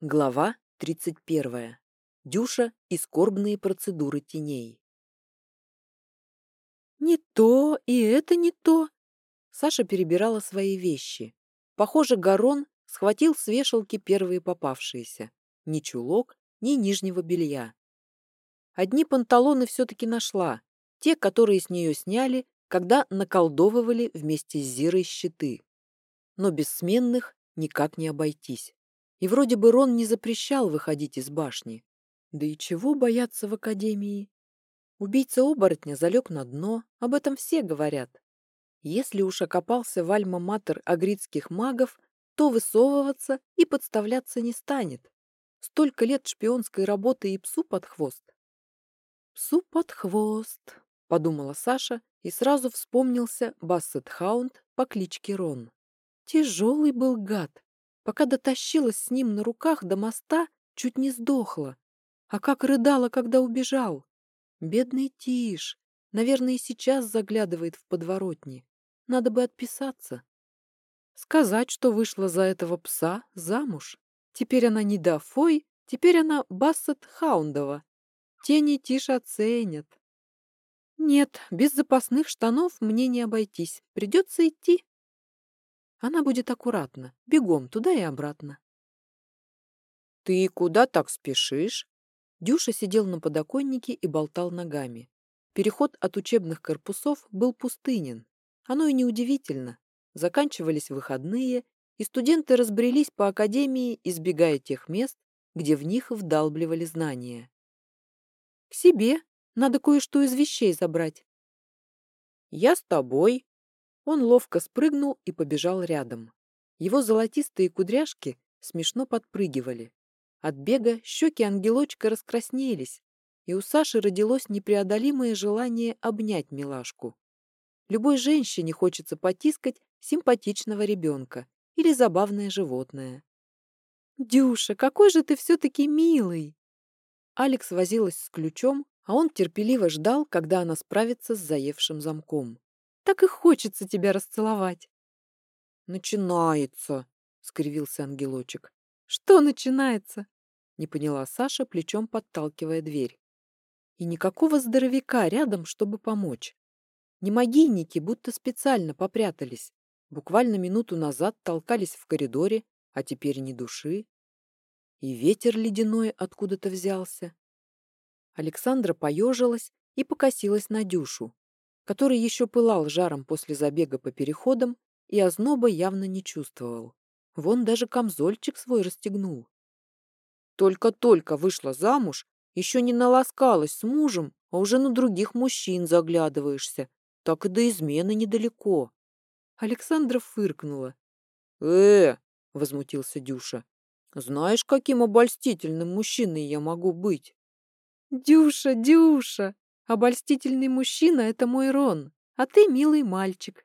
Глава 31. Дюша и скорбные процедуры теней. «Не то, и это не то!» Саша перебирала свои вещи. Похоже, Гарон схватил с вешалки первые попавшиеся. Ни чулок, ни нижнего белья. Одни панталоны все-таки нашла. Те, которые с нее сняли, когда наколдовывали вместе с Зирой щиты. Но без сменных никак не обойтись. И вроде бы Рон не запрещал выходить из башни. Да и чего бояться в академии? Убийца оборотня залег на дно, об этом все говорят. Если уж окопался в альма-матер агритских магов, то высовываться и подставляться не станет. Столько лет шпионской работы и псу под хвост. «Псу под хвост», — подумала Саша, и сразу вспомнился Бассет Хаунд по кличке Рон. Тяжелый был гад, Пока дотащилась с ним на руках до моста, чуть не сдохла. А как рыдала, когда убежал. Бедный Тиш. Наверное, и сейчас заглядывает в подворотни. Надо бы отписаться. Сказать, что вышла за этого пса замуж. Теперь она не Дафой, теперь она Бассет Хаундова. Тени Тиш оценят. Нет, без запасных штанов мне не обойтись. Придется идти. Она будет аккуратна, бегом туда и обратно. «Ты куда так спешишь?» Дюша сидел на подоконнике и болтал ногами. Переход от учебных корпусов был пустынен. Оно и неудивительно. Заканчивались выходные, и студенты разбрелись по академии, избегая тех мест, где в них вдалбливали знания. «К себе. Надо кое-что из вещей забрать». «Я с тобой», он ловко спрыгнул и побежал рядом. Его золотистые кудряшки смешно подпрыгивали. От бега щеки ангелочка раскраснелись, и у Саши родилось непреодолимое желание обнять милашку. Любой женщине хочется потискать симпатичного ребенка или забавное животное. «Дюша, какой же ты все-таки милый!» Алекс возилась с ключом, а он терпеливо ждал, когда она справится с заевшим замком. Так и хочется тебя расцеловать. Начинается, скривился ангелочек. Что начинается? Не поняла Саша, плечом подталкивая дверь. И никакого здоровяка рядом, чтобы помочь. Немогийники будто специально попрятались. Буквально минуту назад толкались в коридоре, а теперь ни души. И ветер ледяной откуда-то взялся. Александра поежилась и покосилась на Дюшу который еще пылал жаром после забега по переходам и озноба явно не чувствовал. Вон даже камзольчик свой расстегнул. Только-только вышла замуж, еще не наласкалась с мужем, а уже на других мужчин заглядываешься. Так и до измены недалеко. Александра фыркнула. «Э!» — возмутился Дюша. «Знаешь, каким обольстительным мужчиной я могу быть?» «Дюша, Дюша!» Обольстительный мужчина — это мой Рон, а ты милый мальчик.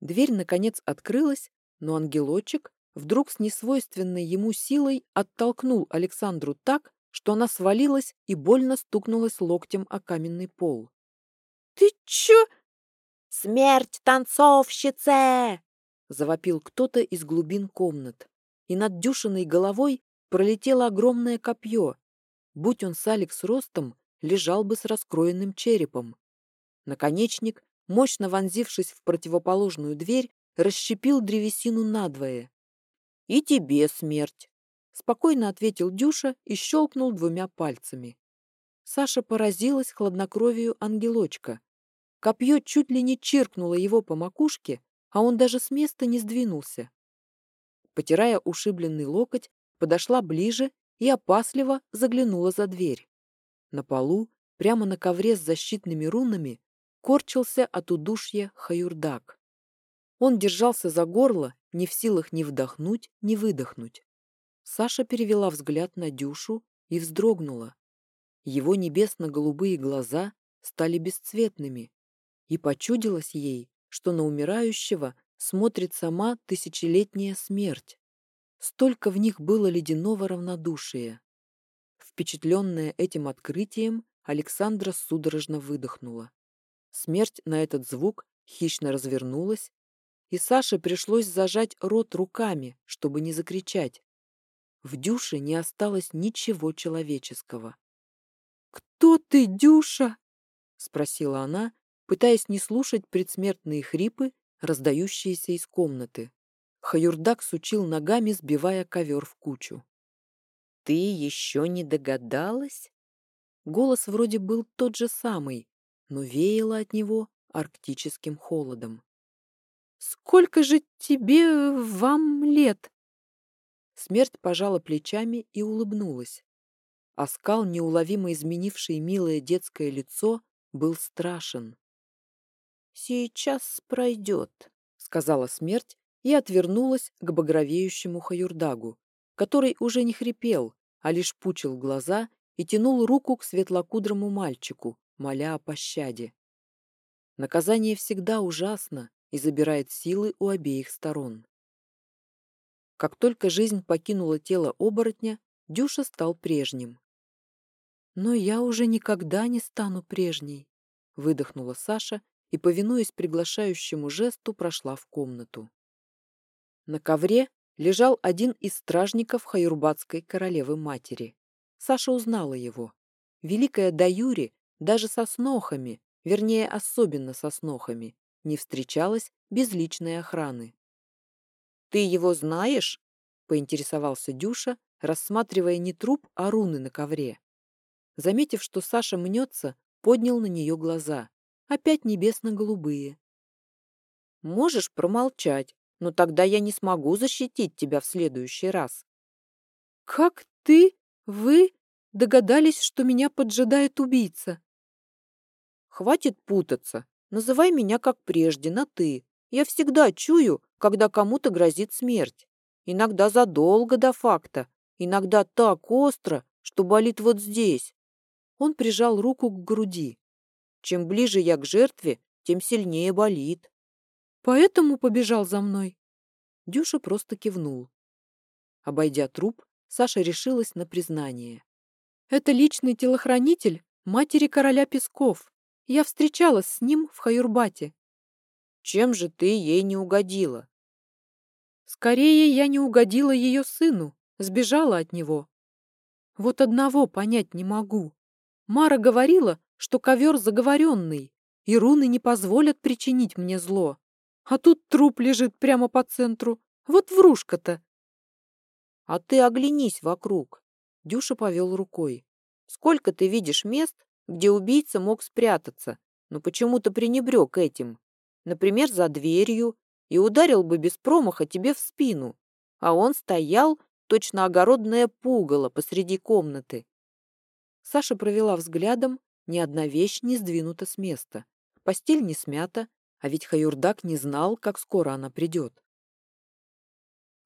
Дверь, наконец, открылась, но ангелочек вдруг с несвойственной ему силой оттолкнул Александру так, что она свалилась и больно стукнулась локтем о каменный пол. «Ты чё?» «Смерть танцовщице!» — завопил кто-то из глубин комнат. И над Дюшиной головой пролетело огромное копье. Будь он с Алекс ростом, лежал бы с раскроенным черепом. Наконечник, мощно вонзившись в противоположную дверь, расщепил древесину надвое. «И тебе смерть!» — спокойно ответил Дюша и щелкнул двумя пальцами. Саша поразилась хладнокровию ангелочка. Копье чуть ли не чиркнуло его по макушке, а он даже с места не сдвинулся. Потирая ушибленный локоть, подошла ближе и опасливо заглянула за дверь. На полу, прямо на ковре с защитными рунами, корчился от удушья Хаюрдак. Он держался за горло, не в силах ни вдохнуть, ни выдохнуть. Саша перевела взгляд на Дюшу и вздрогнула. Его небесно-голубые глаза стали бесцветными, и почудилось ей, что на умирающего смотрит сама тысячелетняя смерть. Столько в них было ледяного равнодушия. Впечатленная этим открытием, Александра судорожно выдохнула. Смерть на этот звук хищно развернулась, и Саше пришлось зажать рот руками, чтобы не закричать. В Дюше не осталось ничего человеческого. «Кто ты, Дюша?» — спросила она, пытаясь не слушать предсмертные хрипы, раздающиеся из комнаты. Хаюрдак сучил ногами, сбивая ковер в кучу. «Ты еще не догадалась?» Голос вроде был тот же самый, но веяло от него арктическим холодом. «Сколько же тебе, вам лет?» Смерть пожала плечами и улыбнулась. Оскал, неуловимо изменивший милое детское лицо, был страшен. «Сейчас пройдет», — сказала смерть и отвернулась к багровеющему Хаюрдагу, который уже не хрипел, а лишь пучил глаза и тянул руку к светлокудрому мальчику, моля о пощаде. Наказание всегда ужасно и забирает силы у обеих сторон. Как только жизнь покинула тело оборотня, Дюша стал прежним. «Но я уже никогда не стану прежней», — выдохнула Саша и, повинуясь приглашающему жесту, прошла в комнату. На ковре лежал один из стражников Хаюрбатской королевы-матери. Саша узнала его. Великая Даюри даже со снохами, вернее, особенно со снохами, не встречалась без личной охраны. «Ты его знаешь?» — поинтересовался Дюша, рассматривая не труп, а руны на ковре. Заметив, что Саша мнется, поднял на нее глаза. Опять небесно-голубые. «Можешь промолчать, но тогда я не смогу защитить тебя в следующий раз». «Как ты, вы догадались, что меня поджидает убийца?» «Хватит путаться. Называй меня как прежде, на «ты». Я всегда чую, когда кому-то грозит смерть. Иногда задолго до факта, иногда так остро, что болит вот здесь. Он прижал руку к груди. Чем ближе я к жертве, тем сильнее болит. Поэтому побежал за мной. Дюша просто кивнул. Обойдя труп, Саша решилась на признание. Это личный телохранитель матери короля Песков. Я встречалась с ним в Хаюрбате. Чем же ты ей не угодила? Скорее, я не угодила ее сыну, сбежала от него. Вот одного понять не могу. Мара говорила, что ковер заговоренный, и руны не позволят причинить мне зло. А тут труп лежит прямо по центру. Вот врушка-то. А ты оглянись вокруг. Дюша повел рукой. Сколько ты видишь мест, где убийца мог спрятаться, но почему-то пренебрег этим например, за дверью, и ударил бы без промаха тебе в спину, а он стоял, точно огородное пугало посреди комнаты. Саша провела взглядом, ни одна вещь не сдвинута с места. Постель не смята, а ведь Хаюрдак не знал, как скоро она придет.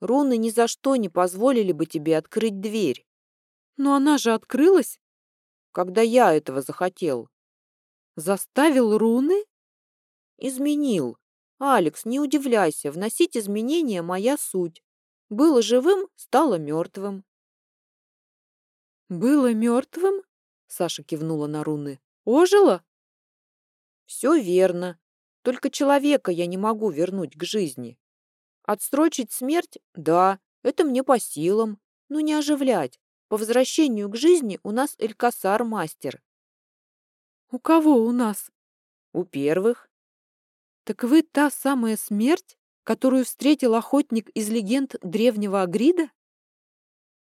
Руны ни за что не позволили бы тебе открыть дверь. Но она же открылась. Когда я этого захотел. Заставил руны? Изменил. Алекс, не удивляйся, вносить изменения – моя суть. Было живым, стало мертвым. Было мертвым? Саша кивнула на руны. Ожило? Все верно. Только человека я не могу вернуть к жизни. Отстрочить смерть – да, это мне по силам. Но не оживлять. По возвращению к жизни у нас Элькасар мастер. У кого у нас? У первых. «Так вы та самая смерть, которую встретил охотник из легенд древнего Агрида?»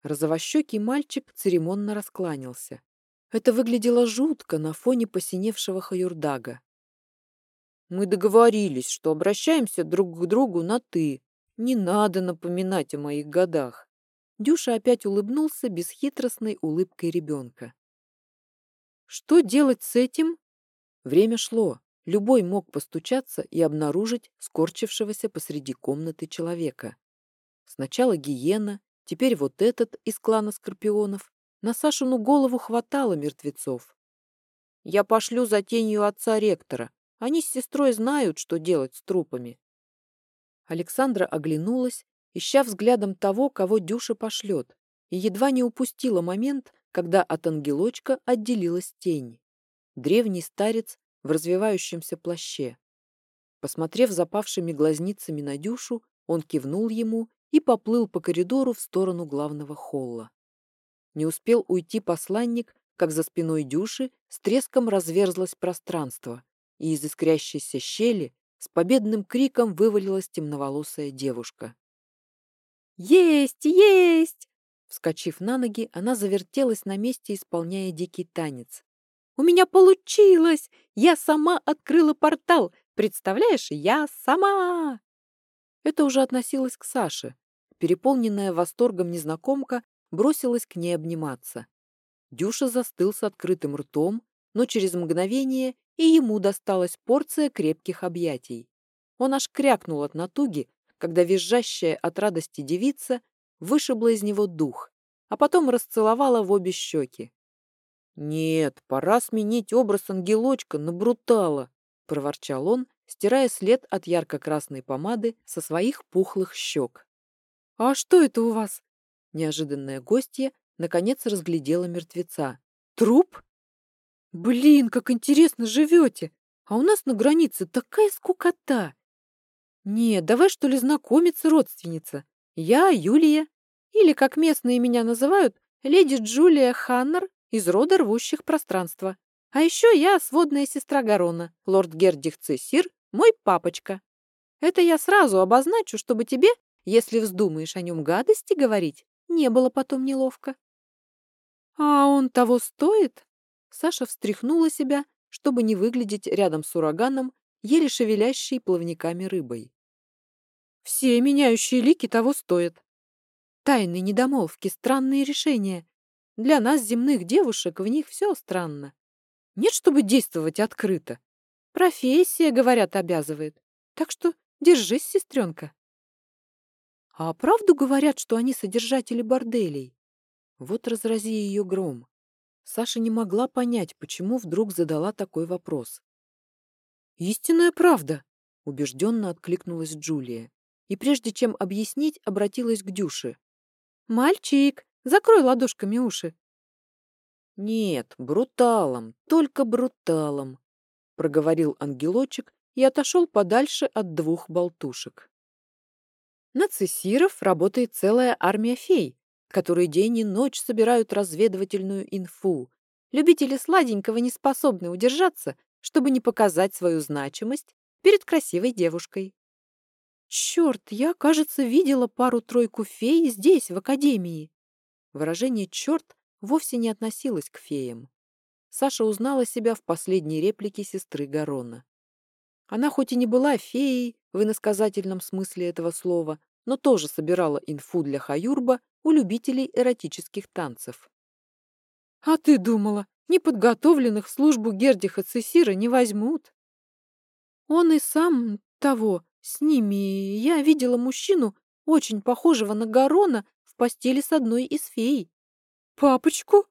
Розовощекий мальчик церемонно раскланялся. Это выглядело жутко на фоне посиневшего Хаюрдага. «Мы договорились, что обращаемся друг к другу на «ты». Не надо напоминать о моих годах». Дюша опять улыбнулся бесхитростной улыбкой ребенка. «Что делать с этим?» Время шло. Любой мог постучаться и обнаружить скорчившегося посреди комнаты человека. Сначала гиена, теперь вот этот из клана скорпионов. На Сашину голову хватало мертвецов. «Я пошлю за тенью отца ректора. Они с сестрой знают, что делать с трупами». Александра оглянулась, ища взглядом того, кого Дюша пошлет, и едва не упустила момент, когда от ангелочка отделилась тень. Древний старец в развивающемся плаще. Посмотрев запавшими глазницами на Дюшу, он кивнул ему и поплыл по коридору в сторону главного холла. Не успел уйти посланник, как за спиной Дюши с треском разверзлось пространство, и из искрящейся щели с победным криком вывалилась темноволосая девушка. «Есть! Есть!» Вскочив на ноги, она завертелась на месте, исполняя дикий танец. «У меня получилось! Я сама открыла портал! Представляешь, я сама!» Это уже относилось к Саше. Переполненная восторгом незнакомка бросилась к ней обниматься. Дюша застыл с открытым ртом, но через мгновение и ему досталась порция крепких объятий. Он аж крякнул от натуги, когда визжащая от радости девица вышибла из него дух, а потом расцеловала в обе щеки. «Нет, пора сменить образ ангелочка на брутала», — проворчал он, стирая след от ярко-красной помады со своих пухлых щек. «А что это у вас?» Неожиданная гостья наконец разглядела мертвеца. «Труп? Блин, как интересно живете! А у нас на границе такая скукота!» «Нет, давай что ли знакомиться, родственница. Я Юлия, или, как местные меня называют, леди Джулия Ханнер из рода рвущих пространства. А еще я сводная сестра Гарона, лорд Гердих Цесир, мой папочка. Это я сразу обозначу, чтобы тебе, если вздумаешь о нем гадости говорить, не было потом неловко. А он того стоит? Саша встряхнула себя, чтобы не выглядеть рядом с ураганом, еле шевелящей плавниками рыбой. Все меняющие лики того стоят. Тайные недомолвки, странные решения. Для нас, земных девушек, в них все странно. Нет, чтобы действовать открыто. Профессия, говорят, обязывает. Так что держись, сестренка. А правду говорят, что они содержатели борделей? Вот разрази ее гром. Саша не могла понять, почему вдруг задала такой вопрос. «Истинная правда!» — убежденно откликнулась Джулия. И прежде чем объяснить, обратилась к Дюше. «Мальчик, закрой ладошками уши». «Нет, бруталом, только бруталом», — проговорил ангелочек и отошел подальше от двух болтушек. На цессиров работает целая армия фей, которые день и ночь собирают разведывательную инфу. Любители сладенького не способны удержаться, чтобы не показать свою значимость перед красивой девушкой. «Черт, я, кажется, видела пару-тройку фей здесь, в академии». Выражение «черт» вовсе не относилось к феям. Саша узнала себя в последней реплике сестры Гарона. Она хоть и не была феей в иносказательном смысле этого слова, но тоже собирала инфу для Хаюрба у любителей эротических танцев. «А ты думала, неподготовленных в службу Гердиха Цесира не возьмут?» Он и сам того, с ними я видела мужчину, очень похожего на Гарона, в постели с одной из фей. «Папочку?»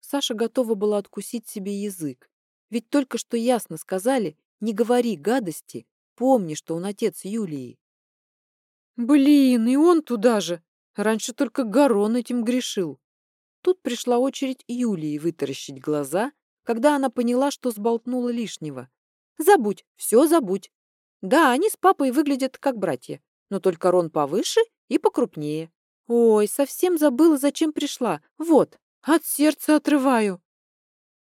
Саша готова была откусить себе язык. Ведь только что ясно сказали «не говори гадости, помни, что он отец Юлии». «Блин, и он туда же! Раньше только Гарон этим грешил». Тут пришла очередь Юлии вытаращить глаза, когда она поняла, что сболтнула лишнего. «Забудь, все забудь. Да, они с папой выглядят как братья, но только Рон повыше и покрупнее. Ой, совсем забыла, зачем пришла. Вот, от сердца отрываю.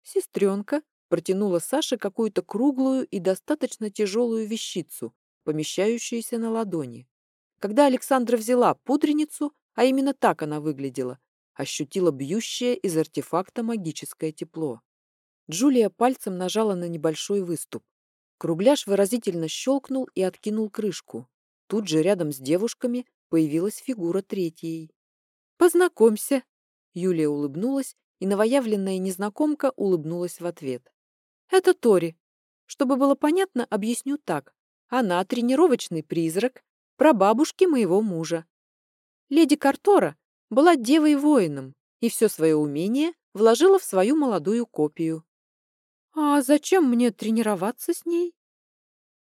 Сестренка протянула Саше какую-то круглую и достаточно тяжелую вещицу, помещающуюся на ладони. Когда Александра взяла пудреницу, а именно так она выглядела, ощутила бьющее из артефакта магическое тепло. Джулия пальцем нажала на небольшой выступ. Кругляш выразительно щелкнул и откинул крышку. Тут же рядом с девушками появилась фигура третьей. «Познакомься!» Юлия улыбнулась, и новоявленная незнакомка улыбнулась в ответ. «Это Тори. Чтобы было понятно, объясню так. Она тренировочный призрак, прабабушки моего мужа. Леди Картора была девой-воином и все свое умение вложила в свою молодую копию. «А зачем мне тренироваться с ней?»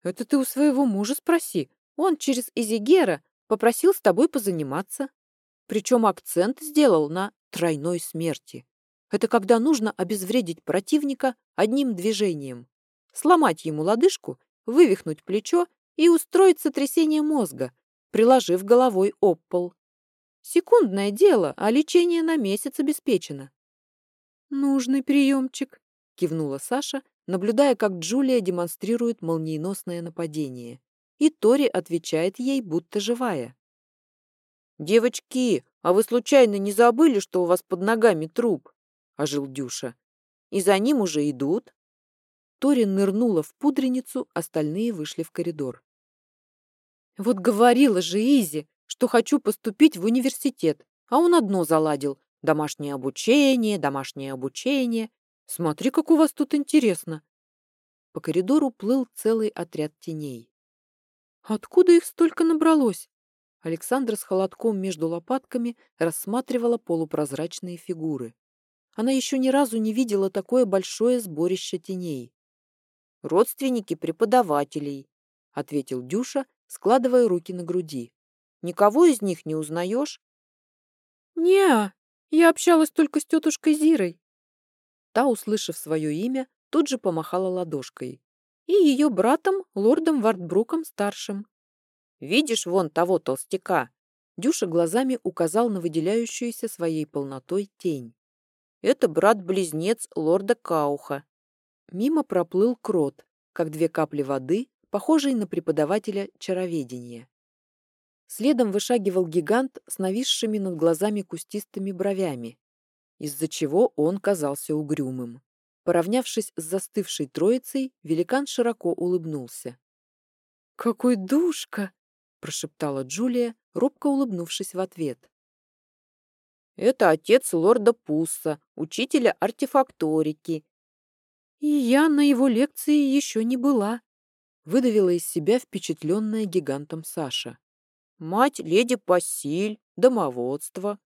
«Это ты у своего мужа спроси. Он через Изигера попросил с тобой позаниматься. Причем акцент сделал на тройной смерти. Это когда нужно обезвредить противника одним движением. Сломать ему лодыжку, вывихнуть плечо и устроить сотрясение мозга, приложив головой об пол. Секундное дело, а лечение на месяц обеспечено. «Нужный приемчик», — кивнула Саша, наблюдая, как Джулия демонстрирует молниеносное нападение. И Тори отвечает ей, будто живая. «Девочки, а вы случайно не забыли, что у вас под ногами труп?» — ожил Дюша. «И за ним уже идут?» Тори нырнула в пудреницу, остальные вышли в коридор. «Вот говорила же Изи, что хочу поступить в университет, а он одно заладил. Домашнее обучение, домашнее обучение. Смотри, как у вас тут интересно!» По коридору плыл целый отряд теней. «Откуда их столько набралось?» Александра с холодком между лопатками рассматривала полупрозрачные фигуры. Она еще ни разу не видела такое большое сборище теней родственники преподавателей», — ответил Дюша, складывая руки на груди. «Никого из них не узнаешь?» «Не, я общалась только с тетушкой Зирой». Та, услышав свое имя, тут же помахала ладошкой. И ее братом, лордом Вартбруком-старшим. «Видишь вон того толстяка?» Дюша глазами указал на выделяющуюся своей полнотой тень. «Это брат-близнец лорда Кауха. Мимо проплыл крот, как две капли воды, похожий на преподавателя чароведения. Следом вышагивал гигант с нависшими над глазами кустистыми бровями, из-за чего он казался угрюмым. Поравнявшись с застывшей троицей, великан широко улыбнулся. «Какой душка!» – прошептала Джулия, робко улыбнувшись в ответ. «Это отец лорда Пусса, учителя артефакторики и я на его лекции еще не была. Выдавила из себя впечатленная гигантом Саша. Мать леди Пассиль, домоводство.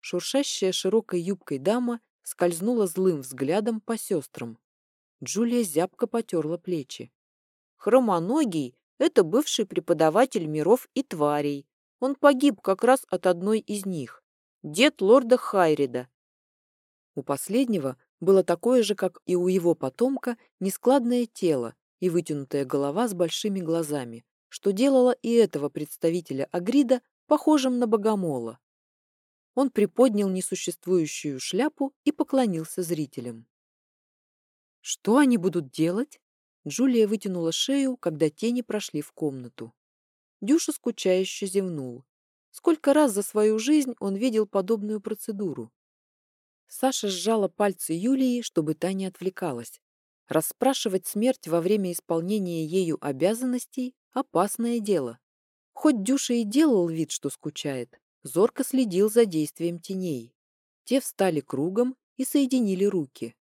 Шуршащая широкой юбкой дама скользнула злым взглядом по сестрам. Джулия зябко потерла плечи. Хромоногий — это бывший преподаватель миров и тварей. Он погиб как раз от одной из них. Дед лорда Хайрида. У последнего было такое же, как и у его потомка, нескладное тело и вытянутая голова с большими глазами, что делало и этого представителя Агрида похожим на богомола. Он приподнял несуществующую шляпу и поклонился зрителям. «Что они будут делать?» Джулия вытянула шею, когда тени прошли в комнату. Дюша скучающе зевнул. Сколько раз за свою жизнь он видел подобную процедуру? Саша сжала пальцы Юлии, чтобы та не отвлекалась. Расспрашивать смерть во время исполнения ею обязанностей – опасное дело. Хоть Дюша и делал вид, что скучает, зорко следил за действием теней. Те встали кругом и соединили руки.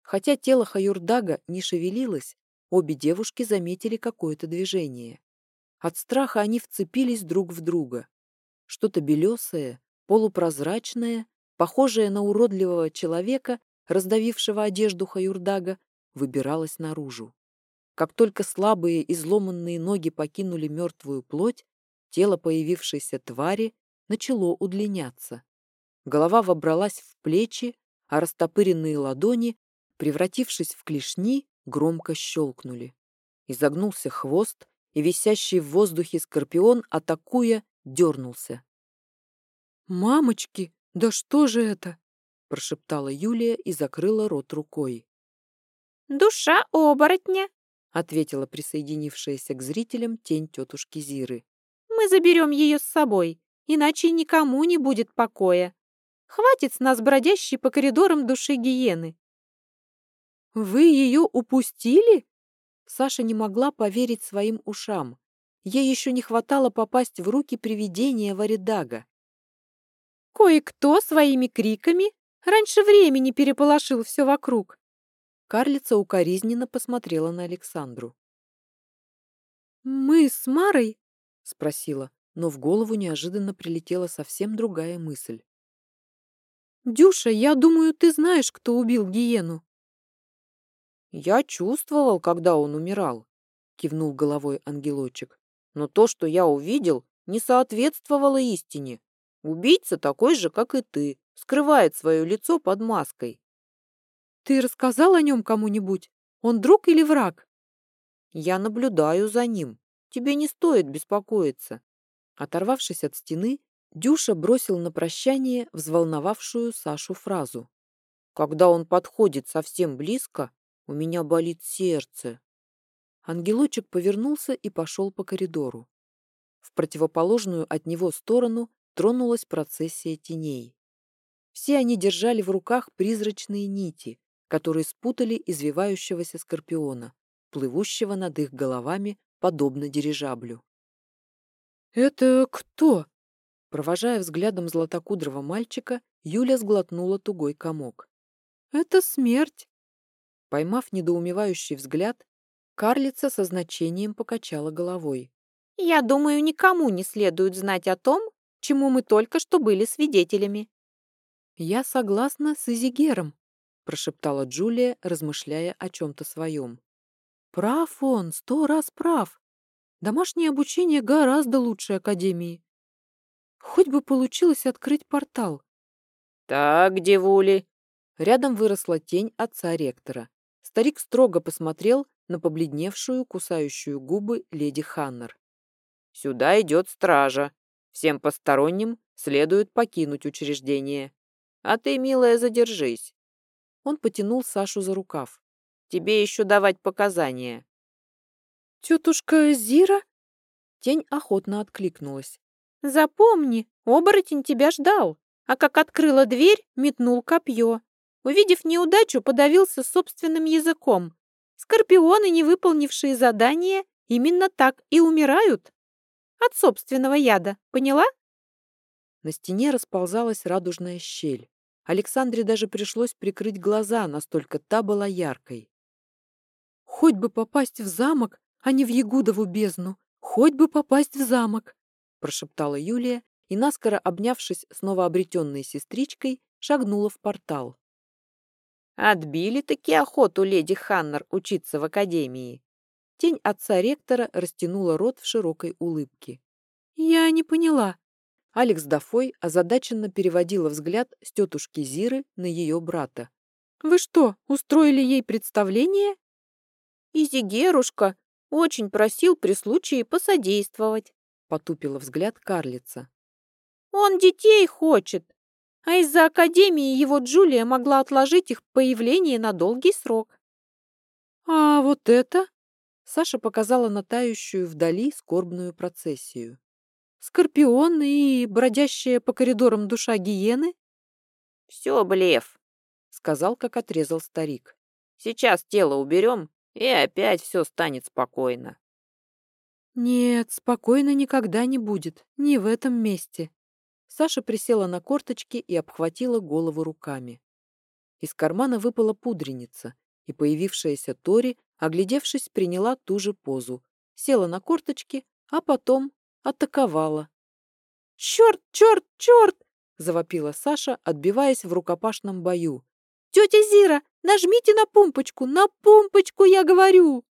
Хотя тело Хаюрдага не шевелилось, обе девушки заметили какое-то движение. От страха они вцепились друг в друга. Что-то белесое, полупрозрачное похожая на уродливого человека, раздавившего одежду Хаюрдага, выбиралась наружу. Как только слабые изломанные ноги покинули мертвую плоть, тело появившейся твари начало удлиняться. Голова вобралась в плечи, а растопыренные ладони, превратившись в клешни, громко щелкнули. Изогнулся хвост, и висящий в воздухе скорпион, атакуя, дернулся. «Мамочки!» «Да что же это?» – прошептала Юлия и закрыла рот рукой. «Душа оборотня», – ответила присоединившаяся к зрителям тень тетушки Зиры. «Мы заберем ее с собой, иначе никому не будет покоя. Хватит с нас бродящей по коридорам души гиены». «Вы ее упустили?» Саша не могла поверить своим ушам. Ей еще не хватало попасть в руки привидения Варидага. Кое-кто своими криками раньше времени переполошил все вокруг. Карлица укоризненно посмотрела на Александру. «Мы с Марой?» — спросила, но в голову неожиданно прилетела совсем другая мысль. «Дюша, я думаю, ты знаешь, кто убил Гиену». «Я чувствовал, когда он умирал», — кивнул головой ангелочек. «Но то, что я увидел, не соответствовало истине. Убийца такой же, как и ты, скрывает свое лицо под маской. Ты рассказал о нем кому-нибудь? Он друг или враг? Я наблюдаю за ним. Тебе не стоит беспокоиться. Оторвавшись от стены, Дюша бросил на прощание взволновавшую Сашу фразу. «Когда он подходит совсем близко, у меня болит сердце». Ангелочек повернулся и пошел по коридору. В противоположную от него сторону тронулась процессия теней. Все они держали в руках призрачные нити, которые спутали извивающегося скорпиона, плывущего над их головами, подобно дирижаблю. «Это кто?» Провожая взглядом златокудрого мальчика, Юля сглотнула тугой комок. «Это смерть!» Поймав недоумевающий взгляд, карлица со значением покачала головой. «Я думаю, никому не следует знать о том, чему мы только что были свидетелями». «Я согласна с Изигером», — прошептала Джулия, размышляя о чем-то своем. «Прав он, сто раз прав. Домашнее обучение гораздо лучше академии. Хоть бы получилось открыть портал. «Так, девули!» Рядом выросла тень отца ректора. Старик строго посмотрел на побледневшую, кусающую губы леди Ханнер. «Сюда идет стража. Всем посторонним следует покинуть учреждение. А ты, милая, задержись». Он потянул Сашу за рукав. «Тебе еще давать показания». «Тетушка Зира?» Тень охотно откликнулась. Запомни, оборотень тебя ждал, а как открыла дверь, метнул копье. Увидев неудачу, подавился собственным языком. Скорпионы, не выполнившие задание, именно так и умирают. От собственного яда, поняла? На стене расползалась радужная щель. Александре даже пришлось прикрыть глаза, настолько та была яркой. «Хоть бы попасть в замок, а не в Ягудову бездну! Хоть бы попасть в замок!» прошептала Юлия и, наскоро обнявшись с новообретенной сестричкой, шагнула в портал. «Отбили-таки охоту леди Ханнер учиться в академии!» Тень отца ректора растянула рот в широкой улыбке. «Я не поняла». Алекс Дафой озадаченно переводила взгляд с тетушки Зиры на ее брата. «Вы что, устроили ей представление?» «Изигерушка очень просил при случае посодействовать», потупила взгляд карлица. Он детей хочет, а из-за академии его Джулия могла отложить их появление на долгий срок. А вот это? Саша показала на тающую вдали скорбную процессию. Скорпион и бродящая по коридорам душа гиены? Все, блеф, сказал, как отрезал старик. Сейчас тело уберем, и опять все станет спокойно. Нет, спокойно никогда не будет, не в этом месте. Саша присела на корточки и обхватила голову руками. Из кармана выпала пудреница, и появившаяся Тори, оглядевшись, приняла ту же позу, села на корточки, а потом атаковала. «Черт, черт, черт!» — завопила Саша, отбиваясь в рукопашном бою. «Тетя Зира, нажмите на пумпочку, на пумпочку, я говорю!»